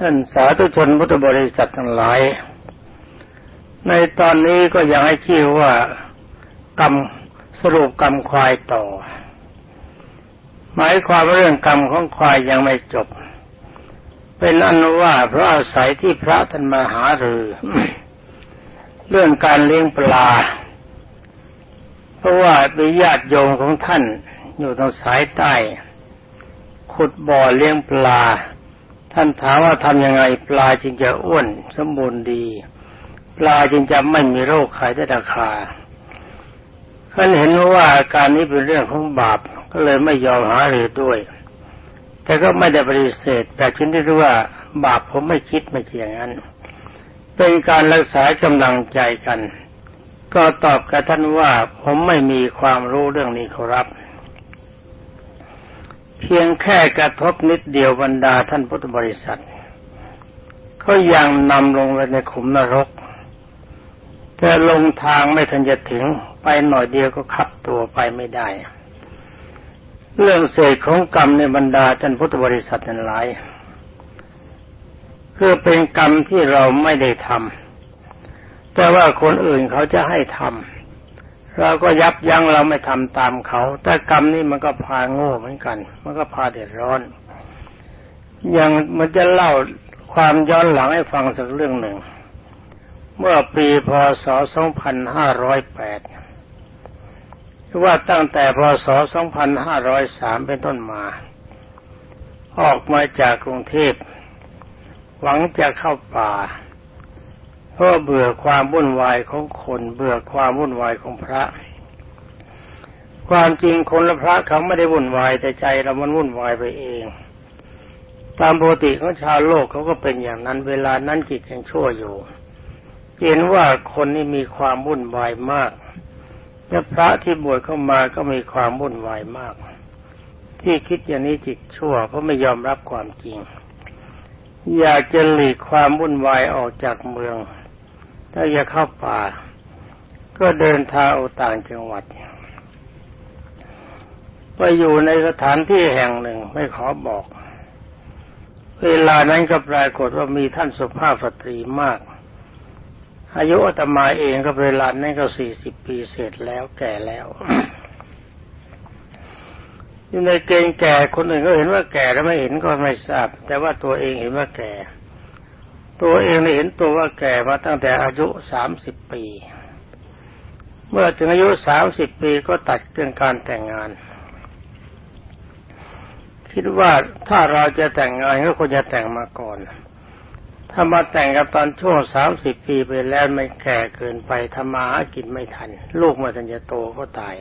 ท่านสาธุชนพุทธบริษัททั้งหลาย ในตอนนี้ก็ยังให้ชื่อว่ากรรมสรุปกรรมควายต่อ หมายความว่าเรื่องกรรมของควายยังไม่จบ เป็นอนุว่าเพราะอาศัยที่พระท่านมาหารือ เรื่องการเลี้ยงปลา เพราะว่าเป็นญาติโยมของท่านอยู่ทางสายใต้ ขุดบ่อเลี้ยงปลา ท่านถามว่าทำยังไงปลาจึงจะอ้วนสมบูรณ์ดี ปลาจึงจะไม่มีโรคขายได้ราคาท่านเห็นว่าอาการนี้เป็นเรื่องของบาปก็เลยไม่ยอมหาหรือด้วย แต่ก็ไม่ได้ปฏิเสธแต่ชินที่รู้ว่า บาปผมไม่คิดไม่เชียงนั้น เป็นการรักษากำลังใจกัน ก็ตอบกับท่านว่าผมไม่มีความรู้เรื่องนี้ครับ เพียงแค่กระทบนิดเดียวบรรดาท่านพุทธบริษัทก็ยังนำลงไปในขุมนรก แต่ลงทางไม่ทันจะถึงไปหน่อยเดียวก็ขับตัวไปไม่ได้ เรื่องเศษของกรรมในบรรดาท่านพุทธบริษัทนั้นหลายคือเป็นกรรมที่เราไม่ได้ทำแต่ว่าคนอื่นเขาจะให้ทำ เราก็ยับยั้งเราไม่ทำตามเขา แต่กรรมนี่มันก็พาโง่เหมือนกัน มันก็พาเดือดร้อน อย่างมันจะเล่าความย้อนหลังให้ฟังสักเรื่องหนึ่ง เมื่อปีพศ 2508 ว่าตั้งแต่พศ 2503 เป็นต้นมา ออกมาจากกรุงเทพหวังจะเข้าป่า เพราะเบื่อความวุ่นวายของคน เบื่อความวุ่นวายของพระ ความจริงคนและพระเขาไม่ได้วุ่นวายแต่ใจเรามันวุ่นวายไปเอง ตามปกติของชาวโลกเขาก็เป็นอย่างนั้น เวลานั้นจิตยังชั่วอยู่ เห็นว่าคนนี้มีความวุ่นวายมากและพระที่บวชเข้ามาก็มีความวุ่นวายมาก ที่คิดอย่างนี้จิตชั่วเพราะไม่ยอมรับความจริง อยากจะหลีกความวุ่นวายออกจากเมือง ถ้าจะเข้าป่า ก็เดินทางออกต่างจังหวัดไปอยู่ในสถานที่แห่งหนึ่งไม่ขอบอก เวลานั้นก็ปรากฏว่ามีท่านสุภาพสตรีมาก อายุอาตมาเองก็เวลานั้นก็สี่สิบปีเสร็จแล้วแก่แล้วอยู่ในเกณฑ์แก่คนอื่นก็เห็นว่าแก่แล้วไม่เห็นก็ไม่ทราบ แต่ว่าตัวเองเห็นว่าแก่ ตัวเองเห็นตัวว่าแก่มาตั้งแต่อายุสามสิบปี เมื่อถึงอายุสามสิบปีก็ตัดเรื่องการแต่งงาน คิดว่าถ้าเราจะแต่งงานก็ควรจะแต่งมาก่อน ถ้ามาแต่งกับตอนช่วงสามสิบปีไปแล้วไม่แก่เกินไปทำมาหากินไม่ทัน ลูกมาทันจะโตก็ตาย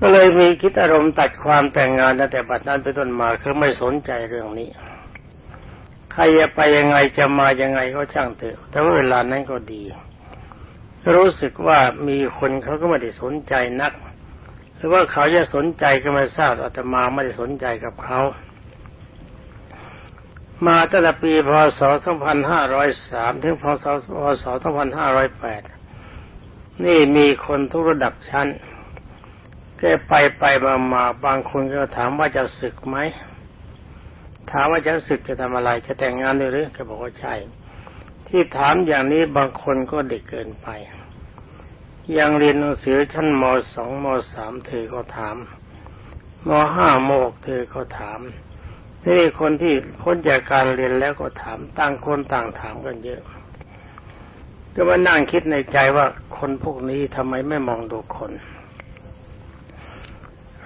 ก็เลยมีคิดอารมณ์ตัดความแต่งงานตั้งแต่บัดนั้นไปต้นมาคือไม่สนใจเรื่องนี้ ใครจะไปยังไงจะมายังไงก็ช่างเถอะแต่ว่าเวลานั้นก็ดี รู้สึกว่ามีคนเขาก็ไม่ได้สนใจนัก หรือว่าเขาจะสนใจก็ไม่ทราบอาตมาไม่ได้สนใจกับเขามาตั้งแต่ปีพศ 2503 ถึงพศพศ2508 นี่มีคนทุกระดับชั้นแกไปไปมามาบางคนก็ถามว่าจะศึกไหม ถามว่าจะศึกจะทำอะไร จะแต่งงานหรือแกบอกว่าใช่ ที่ถามอย่างนี้บางคนก็เด็กเกินไป ยังเรียนหนังสือชั้นมสองมสามเธอก็ถามมห้ามหกเธอก็ถามนี่คนที่พ้นจากการเรียนแล้วก็ถามต่างคนต่างถามกันเยอะก็มานั่งคิดในใจว่าคนพวกนี้ทำไมไม่มองดูคน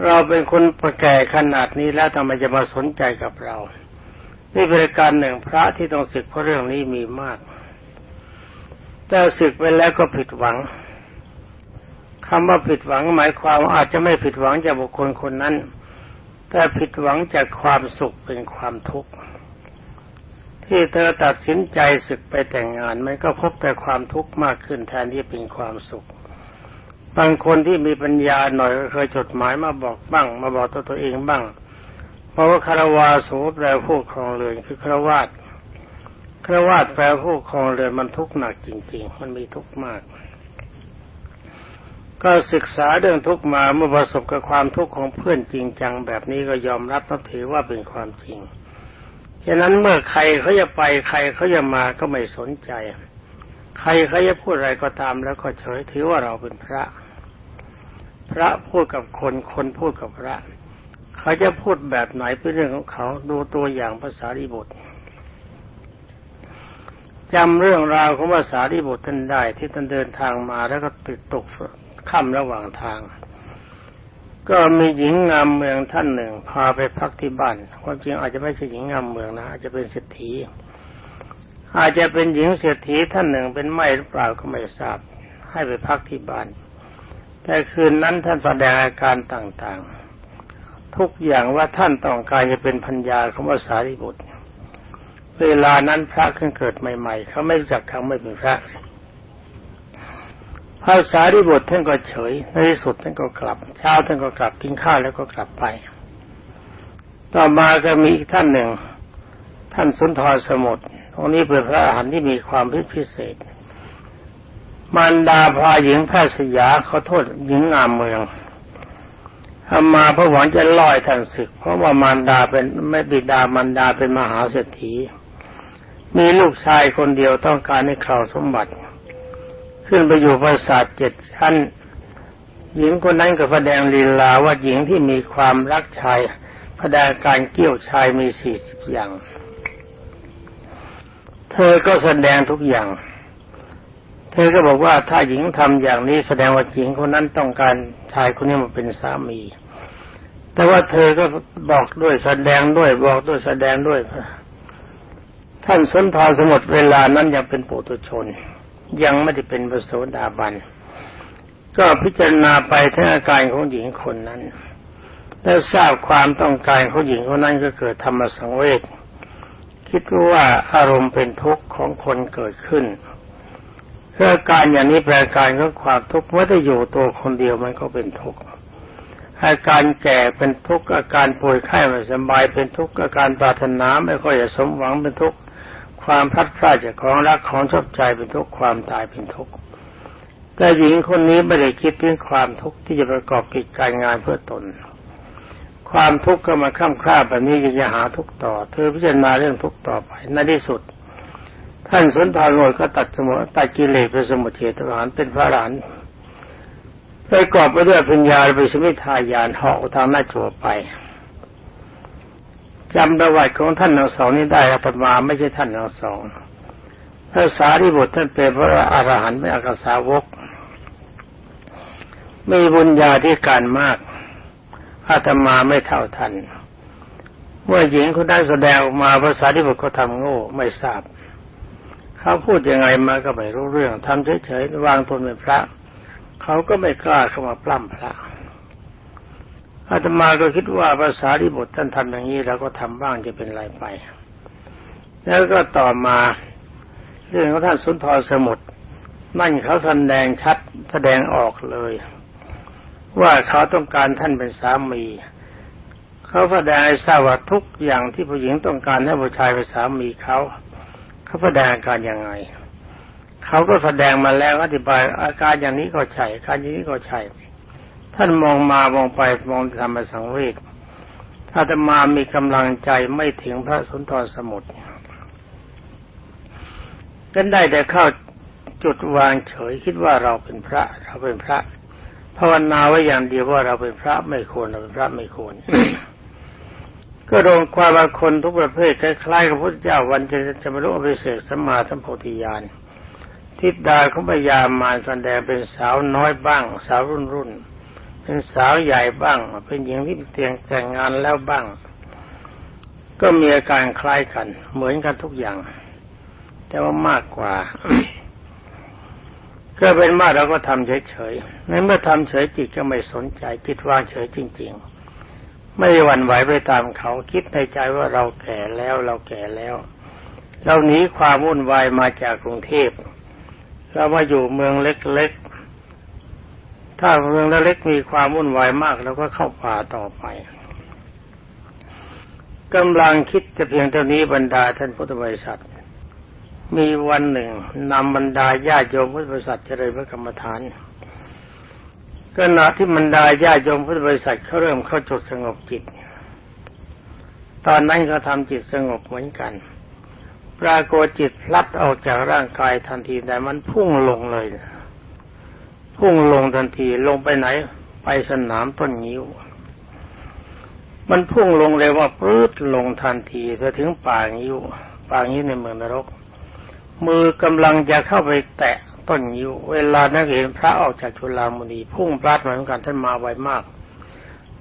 เราเป็นคนประแก่ขนาดนี้แล้วทำไมจะมาสนใจกับเรา นี่เป็นการหนึ่งพระที่ต้องศึกเพราะเรื่องนี้มีมาก แต่ศึกไปแล้วก็ผิดหวังคำว่าผิดหวังหมายความว่าอาจจะไม่ผิดหวังจากบุคคลคนนั้น แต่ผิดหวังจากความสุขเป็นความทุกข์ที่เธอตัดสินใจศึกไปแต่งงานมันก็พบแต่ความทุกข์มากขึ้นแทนที่เป็นความสุข บางคนที่มีปัญญาหน่อยก็เคยจดหมายมาบอกบ้าง มาบอกตัวตัวเองบ้าง เพราะว่าคารวาสูแปลผู้ครองเรือนคือคารวาสคารวาสแปลผู้ครองเรือนมันทุกข์หนักจริง ๆ มันมีทุกข์มาก ก็ศึกษาเรื่องทุกข์มาเมื่อประสบกับความทุกข์ของเพื่อนจริงจังแบบนี้ก็ยอมรับนับถือว่าเป็นความจริงฉะนั้นเมื่อใครเขาจะไปใครเขาจะมาก็ไม่สนใจ ใครเขาจะพูดอะไรก็ตามแล้วก็เฉยถือว่าเราเป็นพระ พระพูดกับคน คนพูดกับพระ เขาจะพูดแบบไหนเป็นเรื่องของเขา ดูตัวอย่างภาษาริบุตรจำเรื่องราวของภาษาริบุตรท่านได้ ที่ท่านเดินทางมาแล้วก็ติดตกค่ำระหว่างทาง ก็มีหญิงงามเมืองท่านหนึ่ง พาไปพักที่บ้านความจริงอาจจะไม่ใช่หญิงงามเมืองนะอาจจะเป็นเศรษฐีอาจจะเป็นหญิงเศรษฐีท่านหนึ่งเป็นไม่หรือเปล่าก็ไม่ทราบ ให้ไปพักที่บ้าน แต่คืนนั้นท่านแสดงอาการต่างๆ ทุกอย่างว่าท่านต้องการจะเป็นพัญญาของภาษาริบุตร เวลานั้นพระขึ้นเกิดใหม่ ๆ เขาไม่รู้จักคำไม่เป็นพระภาษาที่บทท่านก็เฉยในที่สุดท่านก็กลับ เช้าท่านก็กลับกินข้าวแล้วก็กลับไป ต่อมาก็มีอีกท่านหนึ่ง ท่านสุนทรสมุทรตรงนี้เป็นพระอรหันต์ที่มีความพิเศษ มารดาพาหญิงแพทย์สยาเขาโทษหญิงงามเมืองทำมาพระหวังจะล่อยท่านศึก เพราะว่ามารดาเป็นไม่บิดามารดาเป็นมหาเศรษฐี มีลูกชายคนเดียวต้องการให้คราวสมบัติ ขึ้นไปอยู่ปราสาทเจ็ดชั้น หญิงคนนั้นก็แสดงลีลาว่าหญิงที่มีความรักชายแสดงการเกี่ยวชายมีสี่สิบอย่าง เธอก็แสดงทุกอย่าง เธอก็บอกว่าถ้าหญิงทำอย่างนี้แสดงว่าหญิงคนนั้นต้องการชายคนนี้มาเป็นสามี แต่ว่าเธอก็บอกด้วยแสดงด้วยบอกด้วยแสดงด้วย ท่านสนทรสมุทรเวลานั้นยังเป็นปุถุชน ยังไม่ได้เป็นพระโสดาบัน ก็พิจารณาไปทั้งอาการของหญิงคนนั้นแล้วทราบความต้องการของหญิงคนนั้นก็เกิดธรรมสังเวชคิดว่าอารมณ์เป็นทุกข์ของคนเกิดขึ้น เพื่อการอย่างนี้แปลการของความทุกข์เมื่อได้อยู่ตัวคนเดียวมันก็เป็นทุกข์อาการแก่เป็นทุกข์อาการป่วยไข้ไม่สบายเป็นทุกข์อาการปรารถนาไม่ค่อยจะสมหวังเป็นทุกข์ความพลัดพรากจากของรักของชอบใจเป็นทุกข์ความตายเป็นทุกข์แต่หญิงคนนี้ไม่ได้คิดถึงความทุกข์ที่จะประกอบกิจการงานเพื่อตน ความทุกข์ก็มาข้ามคร่าแบบนี้จะหาทุกข์ต่อ เธอพิจารณาเรื่องทุกข์ต่อไปในที่สุด ท่านสนทานโลก็ตัดสมุตัดกิเลสเป็นสมุทเฉทหานเป็นพระหลานไปกอบไปด้วยปัญญาไปสมิทายานเหาะทางหน้าจัวไปจำประวัติของท่านทั้งสองนี้ได้อาตมาไม่ใช่ท่านทั้งสองภาษาที่บทท่านเป็นพระอรหันต์ไม่อากาสาวก มีบุญญาธิการมากอาตมาไม่เท่าทันเมื่อหญิงคนได้แสดงออกมาภาษาที่บทเขาทำโง่ไม่ทราบ เขาพูดยังไงมาก็ไม่รู้เรื่องทำเฉยๆวางตนเป็นพระ เขาก็ไม่กล้าเข้ามาปล้ำพระอาตมาก็คิดว่าภาษาที่บทท่านทำอย่างนี้เราก็ทำบ้างจะเป็นไรไป แล้วก็ต่อมาเรื่องของท่านสุนทรสมุทรนั่นเขาแสดงชัดแสดงออกเลย ว่าเขาต้องการท่านเป็นสามี เขาแสดงให้ทราบว่าทุกอย่างที่ผู้หญิงต้องการให้ผู้ชายเป็นสามีเขา เขาแสดงอาการยังไง เขาก็แสดงมาแล้วอธิบาย อาการอย่างนี้ก็ใช่อาการอย่างนี้ก็ใช่ท่านมองมามองไปมองธรรมสังเวชถ้าจะมามีกำลังใจไม่ถึงพระสุนทรสมุทรก็ได้แต่เข้าจุดวางเฉยคิดว่าเราเป็นพระ เราเป็นพระภาวนาไว้อย่างเดียวว่าเราเป็นพระไม่ควรเราเป็นพระไม่ควร ก็โดนความว่าคนทุกประเภทคล้ายๆกับพระพุทธเจ้าวันจะจะบรรลุอภิเศษสัมมาสัมโพธิญาณทิดดาของพญามารแสดงเป็นสาวน้อยบ้าง สาวรุ่นรุ่นเป็นสาวใหญ่บ้าง เป็นหญิงที่เตียงแต่งงานแล้วบ้าง ก็มีอาการคล้ายกัน เหมือนกันทุกอย่าง แต่ว่ามากกว่าก็เป็นมากเราก็ทำเฉยๆในเมื่อทำเฉยจิตก็ไม่สนใจจิตวางเฉยจริง ๆ ไม่หวั่นไหวไปตามเขา คิดในใจว่าเราแก่แล้วเราแก่แล้ว เราหนีความวุ่นวายมาจากกรุงเทพเรามาอยู่เมืองเล็กๆ ถ้าเมืองเล็กมีความวุ่นวายมากเราก็เข้าป่าต่อไปกำลังคิดจะเพียงเท่านี้บรรดาท่านพุทธบริษัท มีวันหนึ่งนำบรรดาญาโยมพุทธบริษัทเจริญพระกรรมฐาน ขณะที่บรรดาญาโยมพุทธบริษัทเขาเริ่มเข้าจุดสงบจิต ตอนนั้นก็ทำจิตสงบเหมือนกัน ปรากฏจิตพลัดออกจากร่างกายทันทีแต่มันพุ่งลงเลย พุ่งลงทันทีลงไปไหน ไปสนามต้นงิ้ว มันพุ่งลงเลยว่าปื๊ดลงทันทีไปถึงป่างิ้วป่างิ้วในเมืองนรก มือกำลังจะเข้าไปแตะ ต้นงิ้วเวลานักเห็นพระออกจากจุลามุนีพุ่งพลัดเหมือนกันท่านมาไวมาก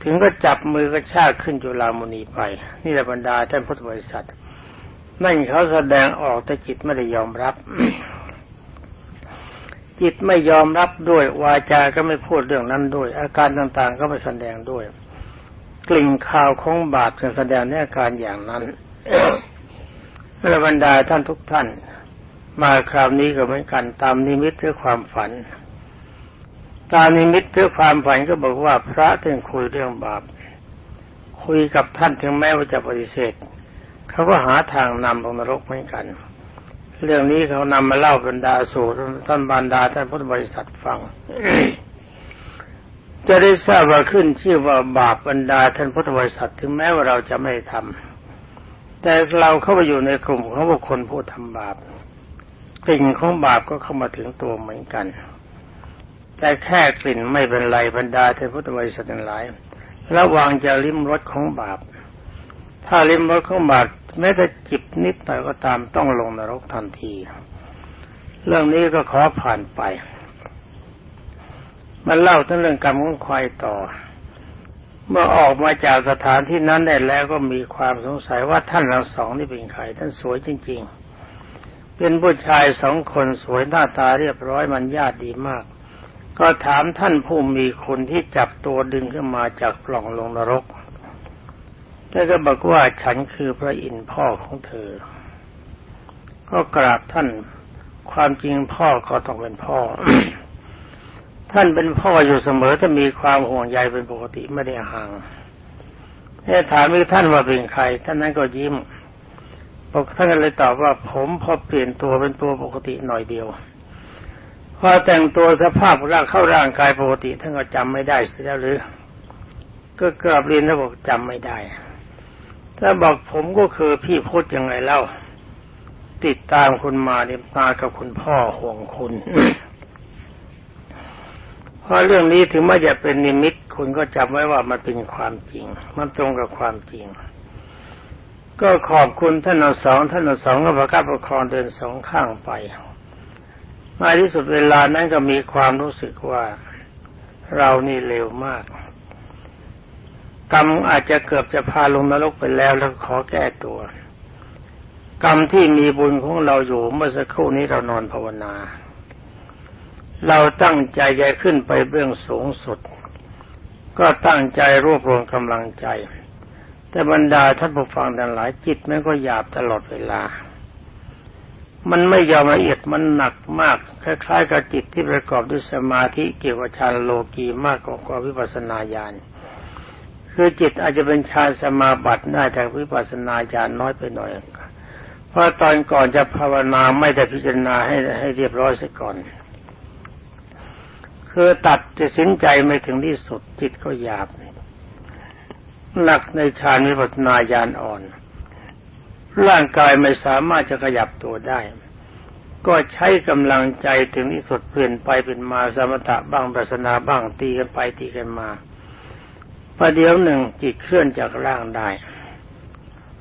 ถึงก็จับมือกระชากขึ้นจุฬามณีไป นี่แหละบรรดาท่านพุทธบริษัทนั่นเขาแสดงออกแต่จิตไม่ได้ยอมรับ จิตไม่ยอมรับด้วย วาจาก็ไม่พูดเรื่องนั้นด้วย อาการต่างๆ ก็ไม่แสดงด้วย กลิ่นข่าวของบาปแสดงในอาการอย่างนั้นเมื่อบรรดาท่านทุกท่าน มาคราวนี้ก็เหมือนกัน ตามนิมิตหรือความฝัน ตามนิมิตเพื่อความฝันก็บอกว่าพระท่านคุยเรื่องบาป คุยกับท่านถึงแม้ว่าจะปฏิเสธเขาก็หาทางนำลงนรกเหมือนกัน เรื่องนี้เขานำมาเล่าบรรดาสู่ท่านบรรดาท่านพุทธบริษัทฟังจะได้ทราบว่าขึ้นชื่อว่าบาปบรรดาท่านพุทธบริษัทถึงแม้ว่าเราจะไม่ทำแต่เราเข้าไปอยู่ในกลุ่มของบุคคลผู้ทำบาป กลิ่นของบาปก็เข้ามาถึงตัวเหมือนกัน แต่แค่กลิ่นไม่เป็นไรบรรดาเทพุทธบริษัททั้งหลาย ระวังจะลิ้มรสของบาป ถ้าลิ้มรสของบาปแม้แต่จิบนิดหน่อยก็ตามต้องลงนรกทันที เรื่องนี้ก็ขอผ่านไป มันเล่าทั้งเรื่องกรรมของควายต่อ เมื่อออกมาจากสถานที่นั้นได้แล้วก็มีความสงสัยว่าท่านทั้งสองนี่เป็นใครท่านสวยจริง ๆ เป็นผู้ชายสองคนสวยหน้าตาเรียบร้อยมันญาติดีมาก ก็ถามท่านผู้มีคุณที่จับตัวดึงขึ้นมาจากปล่องลงนรกแล้วก็บอกว่าฉันคือพระอินทร์พ่อของเธอ ก็กราบท่านความจริงพ่อก็ต้องเป็นพ่อ ท่านเป็นพ่ออยู่เสมอถ้ามีความห่วงใยเป็นปกติไม่ได้ห่างถ้าถามอีกท่านว่าเป็นใคร ท่านนั้นก็ยิ้ม บอกท่านเลยตอบว่าผมพอเปลี่ยนตัวเป็นตัวปกติหน่อยเดียวพอแต่งตัวสภาพร่างเข้าร่างกายปกติท่านก็จำไม่ได้เสียแล้วหรือ ก็กราบเรียนแล้วบอกจำไม่ได้ถ้าบอกผมก็คือพี่พูดยังไงเล่า ติดตามคุณมาเนี่ยมากับคุณพ่อห่วงคุณเพราะเรื่องนี้ถึงแม้จะเป็นนิมิต คุณก็จำไว้ว่ามันเป็นความจริง มันตรงกับความจริง ก็ขอบคุณท่านอสองท่านอสองก็ประคับประคองเดินสองข้างไปมาที่สุดเวลานั้นก็มีความรู้สึกว่าเรานี่เร็วมาก กรรมอาจจะเกือบจะพาลงนรกไปแล้วแล้วขอแก้ตัว กรรมที่มีบุญของเราอยู่เมื่อสักครู่นี้เรานอนภาวนา เราตั้งใจจะขึ้นไปเบื้องสูงสุด ก็ตั้งใจรวบรวมกำลังใจ แต่บรรดาท่านผู้ฟังทั้งหลายจิตมันก็หยาบตลอดเวลา มันไม่ยอมละเอียดมันหนักมาก คล้ายๆกับจิตที่ประกอบด้วยสมาธิเกี่ยวกับฌานโลกีมากกว่าวิปัสสนาญาณคือจิตอาจจะเป็นฌานสมาบัติได้แต่วิปัสสนาญาณน้อยไปหน่อย เพราะตอนก่อนจะภาวนาไม่ได้พิจารณาให้ให้เรียบร้อยซะก่อน คือตัดจะสินใจไม่ถึงที่สุดจิตก็หยาบ หนักในฌานวิปัสนาญาณอ่อน ร่างกายไม่สามารถจะขยับตัวได้ ก็ใช้กำลังใจถึงที่สุดเปลี่ยนไปเป็นมาสมถะบ้างปัสนาบ้างตีกันไปตีกันมาประเดี๋ยวหนึ่งจิตเคลื่อนจากร่างได้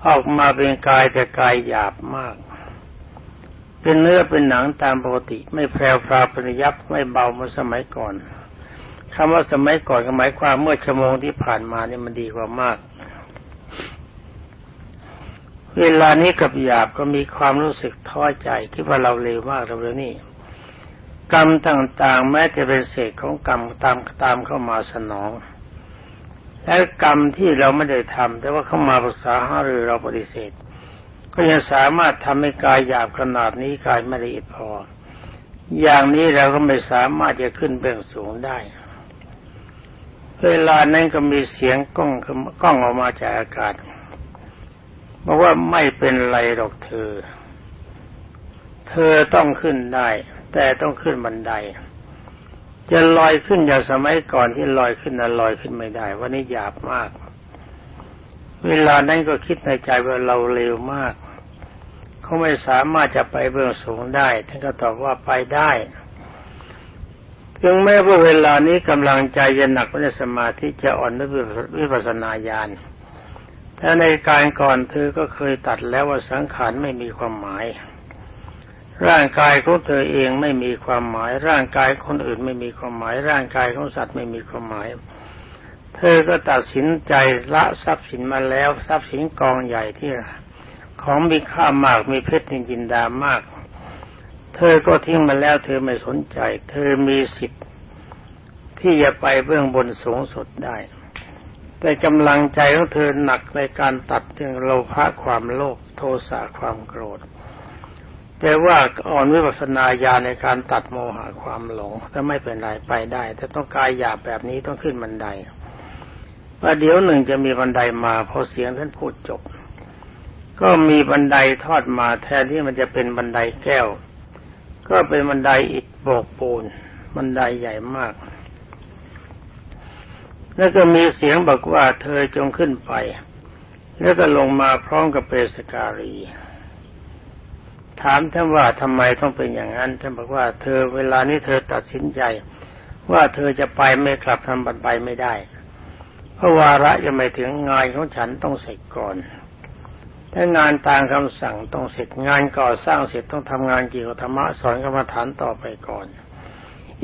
ออกมาเป็นกายแต่กายหยาบมาก เป็นเนื้อเป็นหนังตามปกติ ไม่แพรวพราเป็นยับไม่เบาเหมือนสมัยก่อน คำว่าสมัยก่อนหมายความเมื่อชั่วโมงที่ผ่านมาเนี่ยมันดีกว่ามาก เวลานี้กับหยาบก็มีความรู้สึกท้อใจที่ว่าเราเลวมากเราเลยนี่ กรรมต่างๆ แม้จะเป็นเศษของกรรมตามตามเข้ามาสนอง และกรรมที่เราไม่ได้ทำแต่ว่าเข้ามาปรึกษาหารือเราปฏิเสธ ก็ยังสามารถทำให้กายหยาบขนาดนี้กายไม่ละเอียดพออย่างนี้เราก็ไม่สามารถจะขึ้นเบื้องสูงได้ เวลานั้นก็มีเสียงก้องก้องออกมาจากอากาศบอกว่าไม่เป็นไรหรอกเธอ เธอต้องขึ้นได้ แต่ต้องขึ้นบันได จะลอยขึ้นอย่างสมัยก่อนที่ลอยขึ้นนะลอยขึ้นไม่ได้วันนี้หยาบมาก เวลานั้นก็คิดในใจว่าเราเร็วมาก เขาไม่สามารถจะไปเบื้องสูงได้ ท่านก็ตอบว่าไปได้ ถึงแม้ว่าเวลานี้กำลังใจจะหนักในสมาธิจะอ่อนด้วยวิปัสสนาญาณแต่ในการก่อนเธอก็เคยตัดแล้วว่าสังขารไม่มีความหมาย ร่างกายของเธอเองไม่มีความหมาย ร่างกายคนอื่นไม่มีความหมาย ร่างกายของสัตว์ไม่มีความหมาย เธอก็ตัดสินใจละทรัพย์สินมาแล้ว ทรัพย์สินกองใหญ่ที่ของมีค่ามากมีเพชรนินจินดามาก เธอก็ทิ้งมาแล้ว เธอไม่สนใจ เธอมีสิทธิ์ที่จะไปเบื้องบนสูงสุดได้ แต่กำลังใจของเธอหนักในการตัดเรื่องโลภะความโลภโทสะความโกรธ แต่ว่าอ่อนวิปัสนาญาในการตัดโมหะความหลงถ้าไม่เป็นไรไปได้ แต่ต้องกายหยาบแบบนี้ต้องขึ้นบันไดว่าเดี๋ยวหนึ่งจะมีบันไดมาพอเสียงท่านพูดจบ ก็มีบันไดทอดมาแทนที่มันจะเป็นบันไดแก้ว ก็เป็นบันไดอิฐโบกปูนบันไดใหญ่มาก แล้วก็มีเสียงบอกว่าเธอจงขึ้นไป แล้วก็ลงมาพร้อมกับเปสการี ถามท่านว่าทำไมต้องเป็นอย่างนั้นท่านบอกว่าเธอเวลานี้เธอตัดสินใจ ว่าเธอจะไปไม่กลับทำบันไปไม่ได้ เพราะวาระยังไม่ถึงงานของฉันต้องเสร็จก่อน ถ้างานตามคำสั่งต้องเสร็จงานก่อสร้างเสร็จต้องทำงานเกี่ยวกับธรรมะสอนกรรมฐานต่อไปก่อน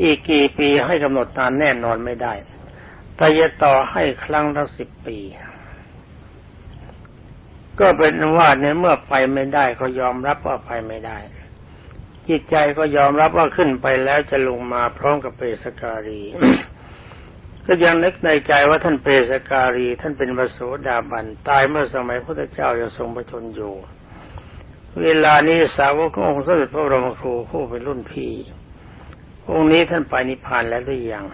อีกกี่ปีให้กำหนดนานแน่นอนไม่ได้แต่จะต่อให้ครั้งละสิบปี ก็เป็นว่าในเมื่อไปไม่ได้ก็ยอมรับว่าไปไม่ได้ จิตใจก็ยอมรับว่าขึ้นไปแล้วจะลงมาพร้อมกับเปสการี ก็ยังนึกในใจว่าท่านเปสการี ท่านเป็นพระโสดาบันตายเมื่อสมัยพระเจ้ายังทรงประชนอยู่ เวลานี้สาวกขององค์สมเด็จพระบรมครูผู้เป็นรุ่นพี่องค์นี้ท่านไปนิพพานแล้วหรือยัง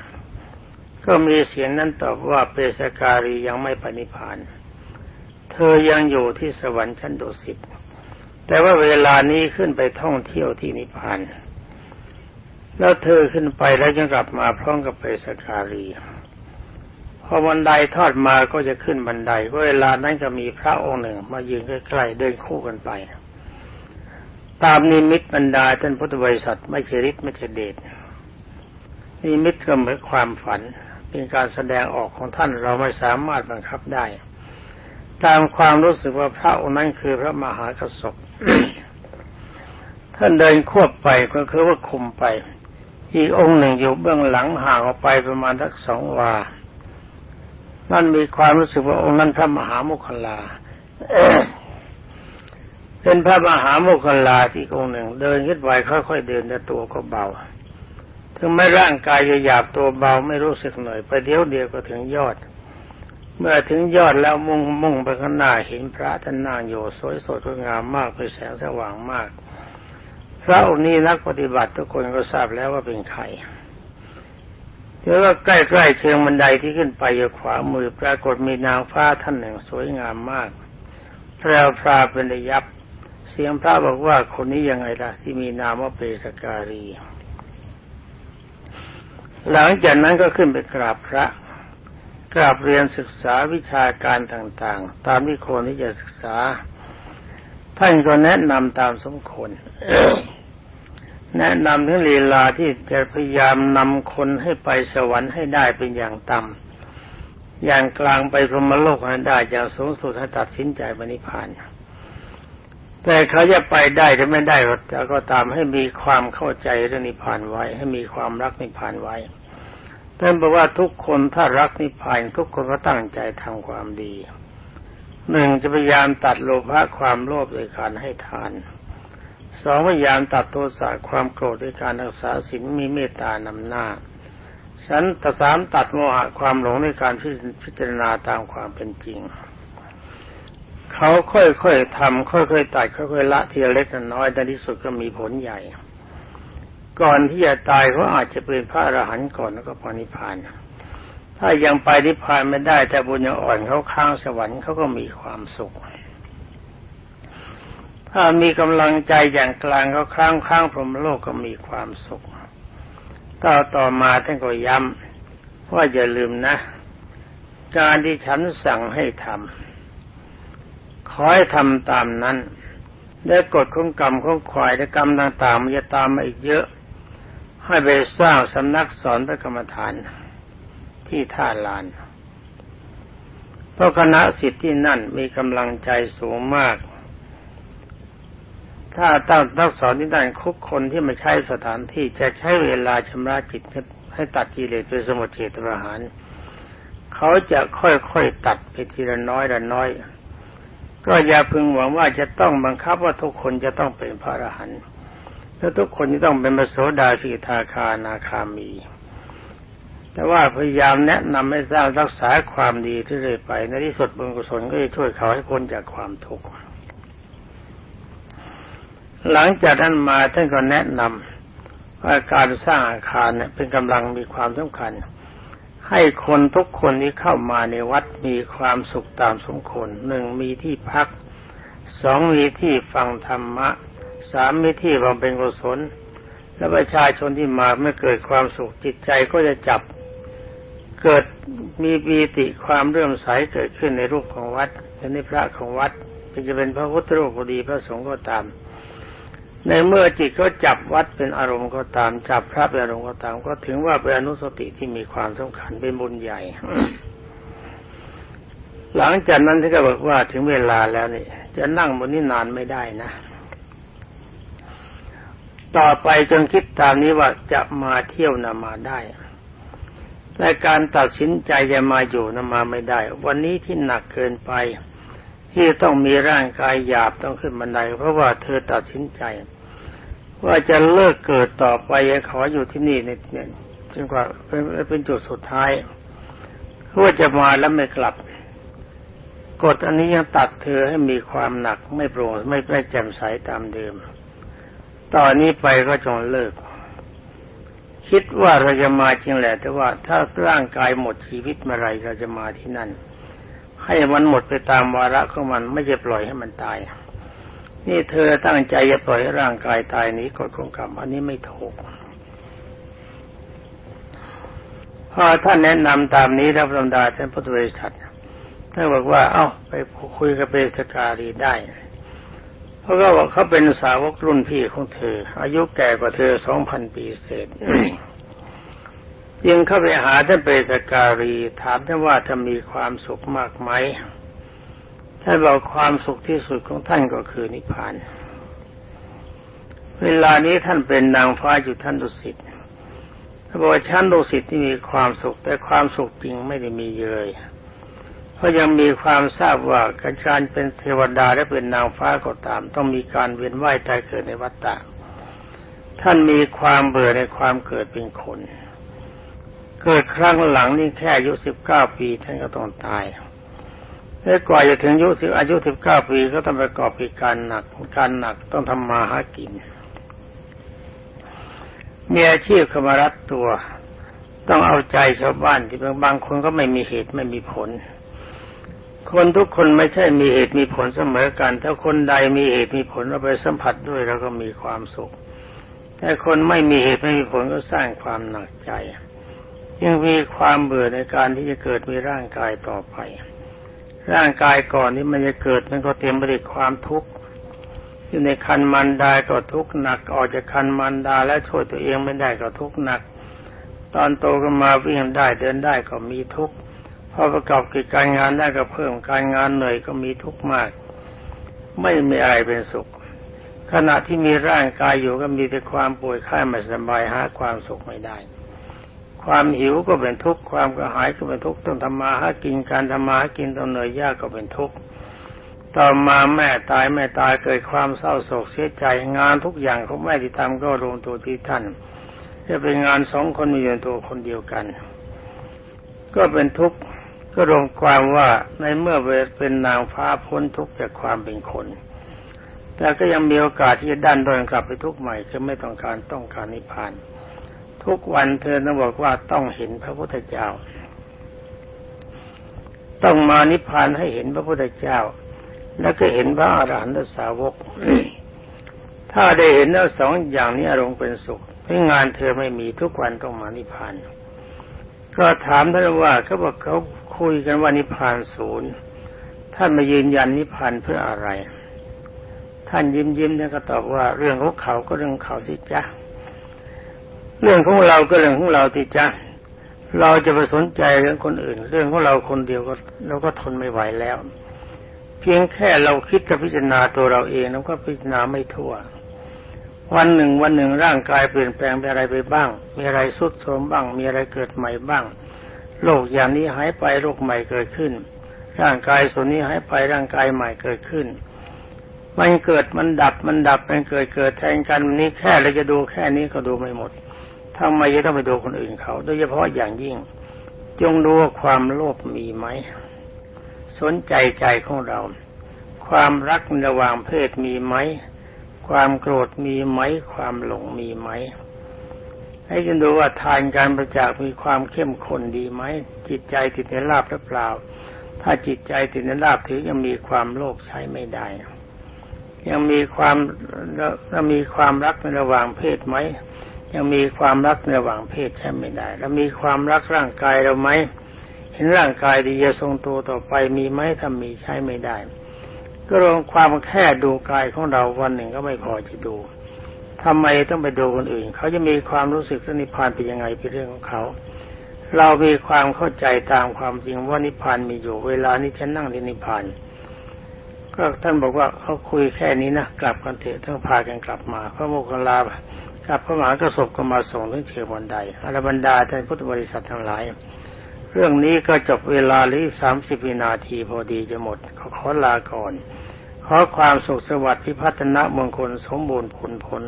ก็มีเสียงนั้นตอบว่าเปสการียังไม่ไปณิพาน เธอยังอยู่ที่สวรรค์ชั้นดุสิตแต่ว่าเวลานี้ขึ้นไปท่องเที่ยวที่นิพพาน แล้วเธอขึ้นไปแล้วยังกลับมาพร้อมกับเปสการี พอบันไดทอดมาก็จะขึ้นบันไดเวลานั้นก็มีพระองค์หนึ่ง มายืนใกล้ๆเดินคู่กันไป ตามนิมิตบรรดาท่านพุทธบริษัทไม่ใช่ฤทธิ์ไม่ใช่เดชนิมิตก็เหมือนความฝัน เป็นการแสดงออกของท่านเราไม่สามารถบังคับได้ ตามความรู้สึกว่าพระองค์นั้นคือพระมหากษัตริย์ท่านเดินควบไปก็คือว่าคุมไป อีกองค์หนึ่งอยู่เบื้องหลังห่างออกไปประมาณทักสองวา นั่นมีความรู้สึกว่าองค์นั้นพระมหาโมคคลาเป็นพระมหาโมคคลาที่องค์หนึ่ง เดินขึ้นไปค่อยๆเดินแต่ตัวก็เบา ถึงแม้ร่างกายจะหยาบตัวเบาไม่รู้สึกหน่อยไปเดียวเดียวก็ถึงยอด เมื่อถึงยอดแล้วมุ่งมุ่งไปข้างหน้าเห็นพระท่านนั่งอยู่สวยสดงามมากเป็นแสงสว่างมากพระองค์นี้นักปฏิบัติทุกคนก็ทราบแล้วว่าเป็นใคร เดี๋ยวว่าใกล้ๆเชิงบันไดที่ขึ้นไปอยู่ขวามือปรากฏมีนางฟ้าท่านหนึ่งสวยงามมากแพรวพราเป็นระยับ เสียงพระบอกว่าคนนี้ยังไงล่ะ ที่มีนามว่าเปสการี หลังจากนั้นก็ขึ้นไปกราบพระกราบเรียนศึกษาวิชาการต่างๆ ตามที่ควรที่จะศึกษา ท่านก็แนะนำตามสมควร แนะนำถึงลีลาที่จะพยายามนำคนให้ไปสวรรค์ให้ได้เป็นอย่างต่ำอย่างกลางไปพรหมโลกให้ได้อย่างสูงสุดให้ตัดสินใจบริพานแต่เขาจะไปได้หรือไม่ได้ก็ตามให้มีความเข้าใจเรื่องนิพพานไว้ ให้มีความรักนิพพานไว้ท่านบอกว่าทุกคนถ้ารักนิพพานทุกคนก็ตั้งใจทำความดีหนึ่งจะพยายามตัดโลภะความโลภโดยการให้ทาน สองพยายามตัดโทสะความโกรธด้วยการรักษาศีลมีเมตตานำหน้าฉันตสามตัดโมหะความหลงในการพิจารณาตามความเป็นจริง เขาค่อยๆทำค่อยๆตัดค่อยๆละทีละเล็กน้อยแต่ที่สุดก็มีผลใหญ่ ก่อนที่จะตายเขาอาจจะเป็นพระอรหันต์ก่อนแล้วก็พอนิพพานถ้ายังไปนิพพานไม่ได้แต่บุญยังอ่อนเขาข้างสวรรค์เขาก็มีความสุข ถ้ามีกำลังใจอย่างกลางเขาข้างข้งพรหมโลกก็มีความสุขต่อต่อมาท่านก็ย้ำว่าอย่าลืมนะ การที่ฉันสั่งให้ทำขอให้ทำตามนั้นและกฎของกรรมของควายและกรรมต่างๆมันจะตามมาอีกเยอะ ให้ไปสร้างสำนักสอนพระกรรมฐาน ที่ท่าลานเพราะคณะสิทธิ์ที่นั่นมีกำลังใจสูงมาก ถ้าตั้งนักสอนที่นั่นคุกคนที่มาใช้สถานที่จะใช้เวลาชำระจิตให้ตัดกิเลสเป็นสมุทเฉตประหาร เขาจะค่อยๆตัดไปทีละน้อยละน้อย ก็อย่าพึงหวังว่าจะต้องบังคับว่าทุกคนจะต้องเป็นพระอรหันต์แล้วทุกคนจะต้องเป็นมโสดาสีทาคานาคามี แต่ว่าพยายามแนะนำให้สร้างรักษาความดีที่เรื่อยไป ในที่สุดบุญกุศลก็จะช่วยเขาให้พ้นจากความทุกข์ หลังจากนั้นมาท่านก็แนะนำว่าการสร้างอาคารเนี่ยเป็นกำลังมีความสำคัญ ให้คนทุกคนที่เข้ามาในวัดมีความสุขตามสมควรหนึ่งมีที่พักสองมีที่ฟังธรรมะสามมีที่บำเพ็ญกุศล และประชาชนที่มาเมื่อเกิดความสุขจิตใจก็จะจับ เกิดมีปีติความเรื่มใสเกิดขึ้นในรูปของวัดในพระของวัดจะเป็นพระพุทธรูปก็ดีพระสงฆ์ก็ตาม ในเมื่อจิตเขาจับวัดเป็นอารมณ์ก็ตามจับพระเป็นอารมณ์ก็ตาม ก็ถึงว่าเป็นอนุสติที่มีความสำคัญเป็นบุญใหญ่ หลังจากนั้นที่ก็บอกว่าถึงเวลาแล้วนี่จะนั่งบนนี้นานไม่ได้นะ ต่อไปจนคิดตามนี้ว่าจะมาเที่ยวนามาได้แต่การตัดสินใจจะมาอยู่นามาไม่ได้ วันนี้ที่หนักเกินไป ที่ต้องมีร่างกายหยาบต้องขึ้นบันได เพราะว่าเธอตัดสินใจ ว่าจะเลิกเกิดต่อไปขออยู่ที่นี่เนี่ยจนกว่าเป็นเป็นจุดสุดท้ายเพื่อจะมาแล้วไม่กลับกฎอันนี้ยังตัดเธอให้มีความหนักไม่โปร่งไม่ไม่แจ่มใสตามเดิม ตอนนี้ไปก็จงเลิก คิดว่าเราจะมาจริงแหละ แต่ว่าถ้าร่างกายหมดชีวิตเมื่อไรเราจะมาที่นั่น ให้มันหมดไปตามวาระของมันไม่จะปล่อยให้มันตาย นี่เธอตั้งใจจะปล่อยให้ร่างกายตายนี้กฎของกรรม อันนี้ไม่ถูกพอท่านแนะนำตามนี้รับรำดาท่านพุทธบริษัทท่านบอกว่า เอ้า ไปคุยกับเบสการีได้ เพราะก็บอกเขาเป็นสาวกรุ่นพี่ของเธอ อายุแก่กว่าเธอสองพันปีเศษ ยิงเข้าไปหาท่านเปสการี ถามท่านว่าจะมีความสุขมากไหมท่านบอกความสุขที่สุดของท่านก็คือนิพพาน เวลานี้ท่านเป็นนางฟ้าอยู่ท่านดุสิตท่านบอกว่าชั้นดุสิตที่มีความสุข แต่ความสุขจริงไม่ได้มีเลยเพราะยังมีความทราบว่าการเป็นเทวดาและเป็นนางฟ้าก็ตาม ต้องมีการเวียนว่ายตายเกิดในวัฏฏะท่านมีความเบื่อในความเกิดเป็นคน เกิดครั้งหลังนี่แค่อายุสิบเก้าปีท่านก็ต้องตายและกว่าจะถึงอายุสิบอายุสิบเก้าปีก็ต้องประกอบกิจการหนักการหนักต้องทำมาหากิน มีอาชีพขมารัดตัว ต้องเอาใจชาวบ้านที่บางคนก็ไม่มีเหตุไม่มีผล คนทุกคนไม่ใช่มีเหตุมีผลเสมอกัน ถ้าคนใดมีเหตุมีผลเราไปสัมผัสด้วยเราก็มีความสุข แต่คนไม่มีเหตุไม่มีผลก็สร้างความหนักใจ ยังมีความเบื่อในการที่จะเกิดมีร่างกายต่อไป ร่างกายก่อนที่มันจะเกิดมันก็เต็มไปด้วยความทุกข์อยู่ในคันมันดาก็ทุกข์หนักออกจากคันมันดาและช่วยตัวเองไม่ได้ก็ทุกข์หนัก ตอนโตก็มาวิ่งได้เดินได้ก็มีทุกข์พอประกอบกิจการงานได้ก็เพิ่มการงานเหนื่อยก็มีทุกข์มาก ไม่มีอะไรเป็นสุข ขณะที่มีร่างกายอยู่ก็มีแต่ความป่วยไข้ไม่สบายหาความสุขไม่ได้ ความหิวก็เป็นทุกข์ความกระหายก็เป็นทุกข์ต้องทำมาหากินการทำมาหากินต้องเหนื่อยยากก็เป็นทุกข์ต่อมาแม่ตายแม่ตายเกิดความเศร้าโศกเสียใจงานทุกอย่างของแม่ที่ทำก็รวมตัวที่ท่านจะเป็นงานสองคนมีอยู่ตัวคนเดียวกัน ก็เป็นทุกข์ก็รวมความว่าในเมื่อเป็นนางฟ้าพ้นทุกข์จากความเป็นคน แต่ก็ยังมีโอกาสที่จะดันโดนกลับไปทุกข์ใหม่คือไม่ต้องการต้องการนิพพาน ทุกวันเธอต้องบอกว่าต้องเห็นพระพุทธเจ้า ต้องมานิพพานให้เห็นพระพุทธเจ้า แล้วก็เห็นพระอรหันตสาวก ถ้าได้เห็นแล้วสองอย่างนี้อารมณ์เป็นสุขเพราะงานเธอไม่มีทุกวันต้องมานิพพาน ก็ถามท่านว่าเขาบอกเขาคุยกันว่านิพพานศูนย์ท่านมายืนยันนิพพานเพื่ออะไร ท่านยิ้มยิ้มเนี่ยก็ตอบว่าเรื่องของเขาก็เรื่องเขาสิจ้ะ เรื่องของเราก็เรื่องของเราสิจ้ะเราจะไปสนใจเรื่องคนอื่น เรื่องของเราคนเดียวก็เราก็ทนไม่ไหวแล้ว เพียงแค่เราคิดจะพิจารณาตัวเราเองเราก็พิจารณาไม่ทั่ว วันหนึ่งวันหนึ่งร่างกายเปลี่ยนแปลงไปอะไรไปบ้าง มีอะไรสุดโทรมบ้าง มีอะไรเกิดใหม่บ้างโรคอย่างนี้หายไปโรคใหม่เกิดขึ้น ร่างกายส่วนนี้หายไปร่างกายใหม่เกิดขึ้น มันเกิดมันดับมันดับมันเกิดเกิดแทนกันนี้แค่เราจะดูแค่นี้ก็ดูไม่หมด ทำไมจะต้องไปดูคนอื่นเขา โดยเฉพาะอย่างยิ่ง จงดูว่าความโลภมีไหม สนใจใจของเรา ความรักระหว่างเพศมีไหม ความโกรธมีไหม ความหลงมีไหม ให้กันดูว่าทานการประจากมีความเข้มข้นดีไหม จิตใจติดในลาบหรือเปล่า ถ้าจิตใจติดในลาบถือยังมีความโลภใช้ไม่ได้ยังมีความยังมีความรักในระหว่างเพศไหม ยังมีความรักในระหว่างเพศใช่ไม่ได้ แล้วมีความรักร่างกายเราไหมเห็นร่างกายดีจะทรงตัวต่อไปมีไหมถ้ามีใช้ไม่ได้ ก็รวมความแค่ดูกายของเราวันหนึ่งก็ไม่พอจะดูทำไมต้องไปดูคนอื่น เขาจะมีความรู้สึกว่านิพพานเป็นยังไงเป็นเรื่องของเขา เรามีความเข้าใจตามความจริงว่านิพพานมีอยู่ เวลานี้ฉันนั่งที่นิพพานก็ท่านบอกว่าเขาคุยแค่นี้นะกลับกันเถอะต้องพากันกลับมาพระโมคคัลลา กับพระมหากระสบก็มาส่งถึงเชวันใดอรบรรดาท่านพุทธบริษัททั้งหลาย เรื่องนี้ก็จบเวลาหรือสามสิบวินาทีพอดีจะหมดขอขอลาก่อน ขอความสุขสวัสดิ์พิพัฒนะมงคลสมบูรณ์ผลผล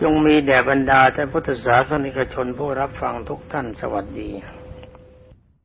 จงมีแด่บรรดาท่านพุทธศาสนิกชนผู้รับฟังทุกท่านสวัสดี